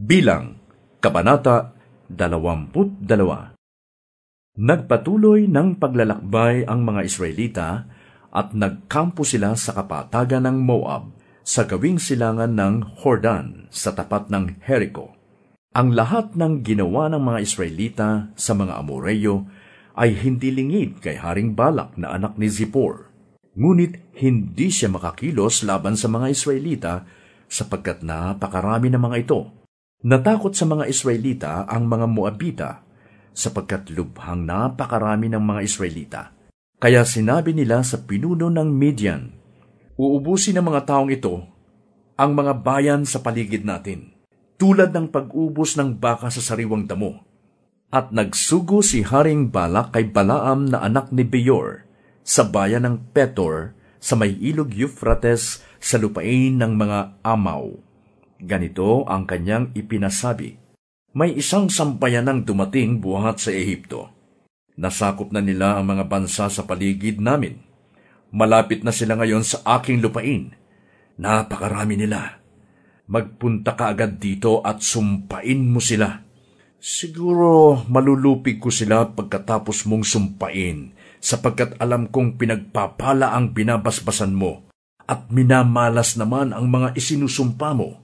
Bilang, Kabanata 22 Nagpatuloy ng paglalakbay ang mga Israelita at nagkampo sila sa kapatagan ng Moab sa gawing silangan ng Hordan sa tapat ng Jericho. Ang lahat ng ginawa ng mga Israelita sa mga Amoreyo ay hindi lingid kay Haring Balak na anak ni Zippor. Ngunit hindi siya makakilos laban sa mga Israelita sapagkat napakarami ng mga ito Natakot sa mga Israelita ang mga Moabita sapagkat lubhang napakarami ng mga Israelita. Kaya sinabi nila sa pinuno ng Midian, Uubusin ng mga taong ito ang mga bayan sa paligid natin, tulad ng pag-ubos ng baka sa sariwang damo. At nagsugo si Haring Balak kay Balaam na anak ni Beor sa bayan ng Petor sa may ilog Euphrates sa lupain ng mga Amaw Ganito ang kanyang ipinasabi. May isang sampayanang dumating buhat sa Ehipto. Nasakop na nila ang mga bansa sa paligid namin. Malapit na sila ngayon sa aking lupain. Napakarami nila. Magpunta ka agad dito at sumpain mo sila. Siguro malulupig ko sila pagkatapos mong sumpain, sapagkat alam kong pinagpapala ang binabasbasan mo, at minamalas naman ang mga isinusumpa mo.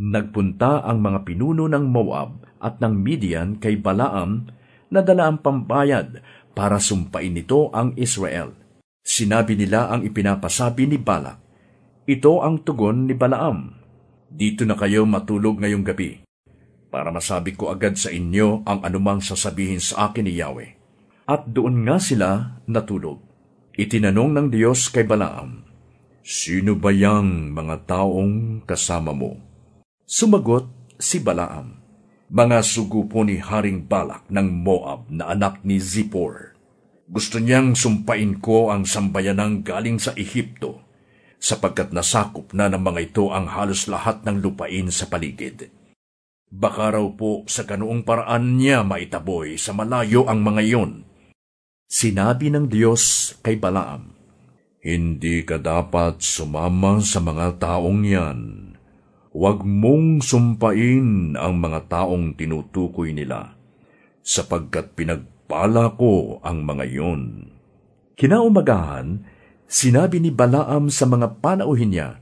Nagpunta ang mga pinuno ng Moab at ng Midian kay Balaam na dala ang pambayad para sumpain nito ang Israel. Sinabi nila ang ipinapasabi ni Balak. Ito ang tugon ni Balaam. Dito na kayo matulog ngayong gabi para masabi ko agad sa inyo ang anumang sasabihin sa akin ni Yahweh. At doon nga sila natulog. Itinanong ng Diyos kay Balaam, Sino ba yang mga taong kasama mo? Sumagot si Balaam, mga sugo po ni Haring Balak ng Moab na anak ni Zippor. Gusto niyang sumpain ko ang sambayanang galing sa Ehipto, sapagkat nasakop na ng mga ito ang halos lahat ng lupain sa paligid. Baka raw po sa ganoong paraan niya maitaboy sa malayo ang mga iyon. Sinabi ng Diyos kay Balaam, Hindi ka dapat sumama sa mga taong yan Huwag mong sumpain ang mga taong tinutukoy nila, sapagkat pinagpala ko ang mga iyon. Kinaumagahan, sinabi ni Balaam sa mga panauhin niya,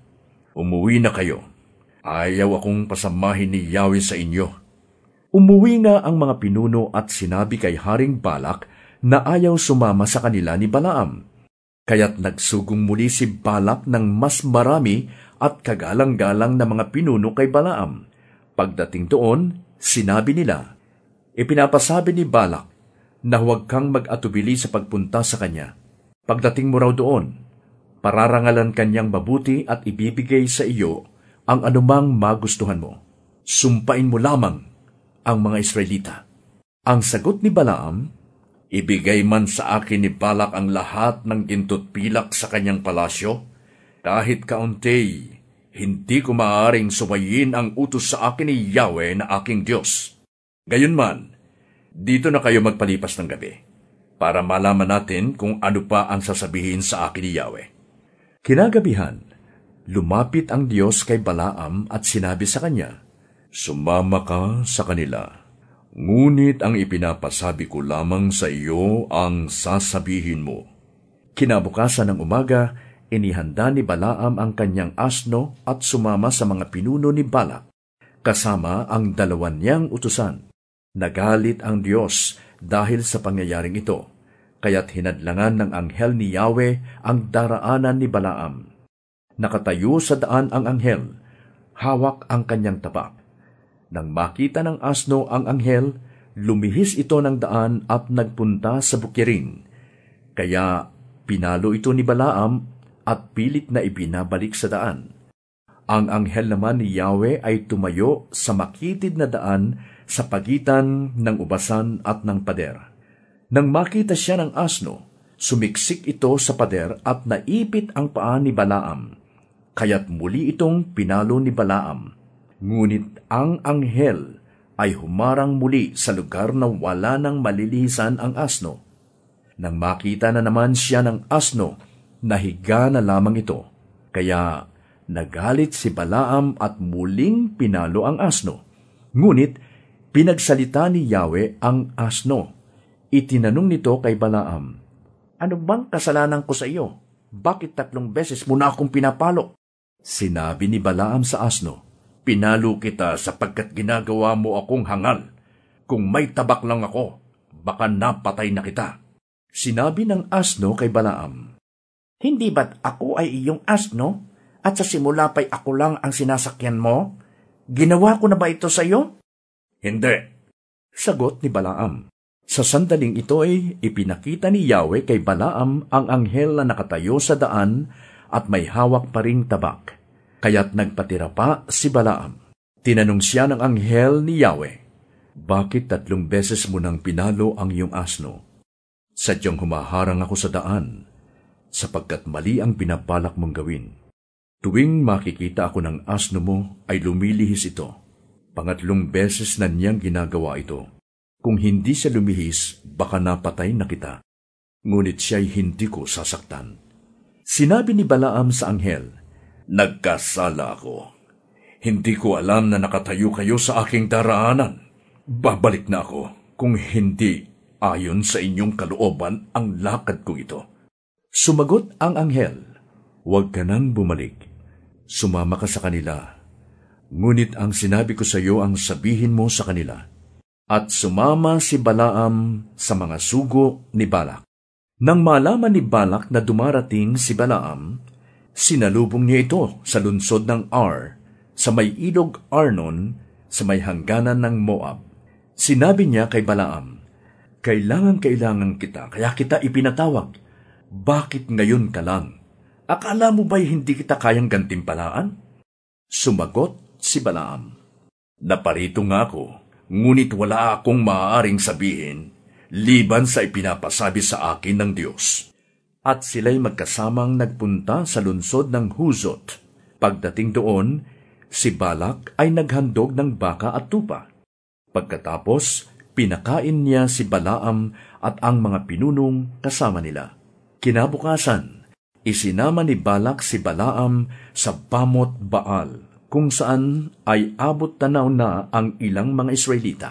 Umuwi na kayo. Ayaw akong pasamahin ni Yahweh sa inyo. Umuwi nga ang mga pinuno at sinabi kay Haring Balak na ayaw sumama sa kanila ni Balaam. Kaya't nagsugong muli si Balak ng mas marami at kagalang-galang na mga pinuno kay Balaam. Pagdating doon, sinabi nila, Ipinapasabi ni Balak na huwag kang mag-atubili sa pagpunta sa kanya. Pagdating mo raw doon, pararangalan kanyang mabuti at ibibigay sa iyo ang anumang magustuhan mo. Sumpain mo lamang ang mga Israelita. Ang sagot ni Balaam, Ibigay man sa akin ni Balak ang lahat ng gintot pilak sa kanyang palasyo, kahit kaunti, hindi ko maaaring sumayin ang utos sa akin ni Yahweh na aking Diyos. Gayunman, dito na kayo magpalipas ng gabi, para malaman natin kung ano pa ang sasabihin sa akin ni Yahweh. Kinagabihan, lumapit ang Diyos kay Balaam at sinabi sa kanya, Sumama ka sa kanila, ngunit ang ipinapasabi ko lamang sa iyo ang sasabihin mo. Kinabukasan ng umaga, inihanda ni Balaam ang kanyang asno at sumama sa mga pinuno ni Balak, kasama ang dalawan niyang utusan. Nagalit ang Diyos dahil sa pangyayaring ito, kaya't hinadlangan ng anghel ni Yahweh ang daraanan ni Balaam. Nakatayo sa daan ang anghel, hawak ang kanyang tapak. Nang makita ng asno ang anghel, lumihis ito ng daan at nagpunta sa bukirin. Kaya pinalo ito ni Balaam at pilit na ibinabalik sa daan. Ang anghel naman ni Yahweh ay tumayo sa makitid na daan sa pagitan ng ubasan at ng pader. Nang makita siya ng asno, sumiksik ito sa pader at naipit ang paa ni Balaam. Kaya't muli itong pinalo ni Balaam. Ngunit ang anghel ay humarang muli sa lugar na wala nang malilisan ang asno. Nang makita na naman siya ng asno nahiga na lamang ito. Kaya nagalit si Balaam at muling pinalo ang asno. Ngunit, pinagsalita ni Yahweh ang asno. Itinanong nito kay Balaam, Ano bang kasalanan ko sa iyo? Bakit tatlong beses mo na akong pinapalo? Sinabi ni Balaam sa asno, Pinalo kita sapagkat ginagawa mo akong hangal. Kung may tabak lang ako, baka napatay na kita. Sinabi ng asno kay Balaam, Hindi ba't ako ay iyong asno? At sa simula pa'y ako lang ang sinasakyan mo? Ginawa ko na ba ito sa iyo? Hindi. Sagot ni Balaam. Sa sandaling ito ay ipinakita ni Yahweh kay Balaam ang anghel na nakatayo sa daan at may hawak pa ring tabak. Kaya't nagpatira pa si Balaam. Tinanong siya ng anghel ni Yahweh, Bakit tatlong beses mo nang pinalo ang iyong asno? Sadyang humaharang ako sa daan, sapagkat mali ang pinabalak mong gawin. Tuwing makikita ako ng asno mo, ay lumilihis ito. Pangatlong beses na niyang ginagawa ito. Kung hindi siya lumihis, baka napatay na kita. Ngunit siya'y hindi ko sasaktan. Sinabi ni Balaam sa anghel, Nagkasala ako. Hindi ko alam na nakatayo kayo sa aking daraanan. Babalik na ako kung hindi ayon sa inyong kalooban ang lakad ko ito. Sumagot ang anghel, Huwag ka nang bumalik sumama ka sa kanila. Ngunit ang sinabi ko sa iyo ang sabihin mo sa kanila. At sumama si Balaam sa mga sugo ni Balak. Nang malaman ni Balak na dumarating si Balaam, sinalubong niya ito sa lunsod ng Ar, sa may ilog Arnon, sa may hangganan ng Moab. Sinabi niya kay Balaam, Kailangan-kailangan kita, kaya kita ipinatawag. Bakit ngayon ka lang? Akala mo ba'y hindi kita kayang gantimpalaan? Sumagot si Balaam. Naparito nga ako, ngunit wala akong maaaring sabihin, liban sa ipinapasabi sa akin ng Diyos. At sila'y magkasamang nagpunta sa lunsod ng Huzot. Pagdating doon, si Balak ay naghandog ng baka at tupa. Pagkatapos, pinakain niya si Balaam at ang mga pinunong kasama nila. Kinabukasan, isinama ni Balak si Balaam sa Bamot Baal, kung saan ay abot tanaw na ang ilang mga Israelita.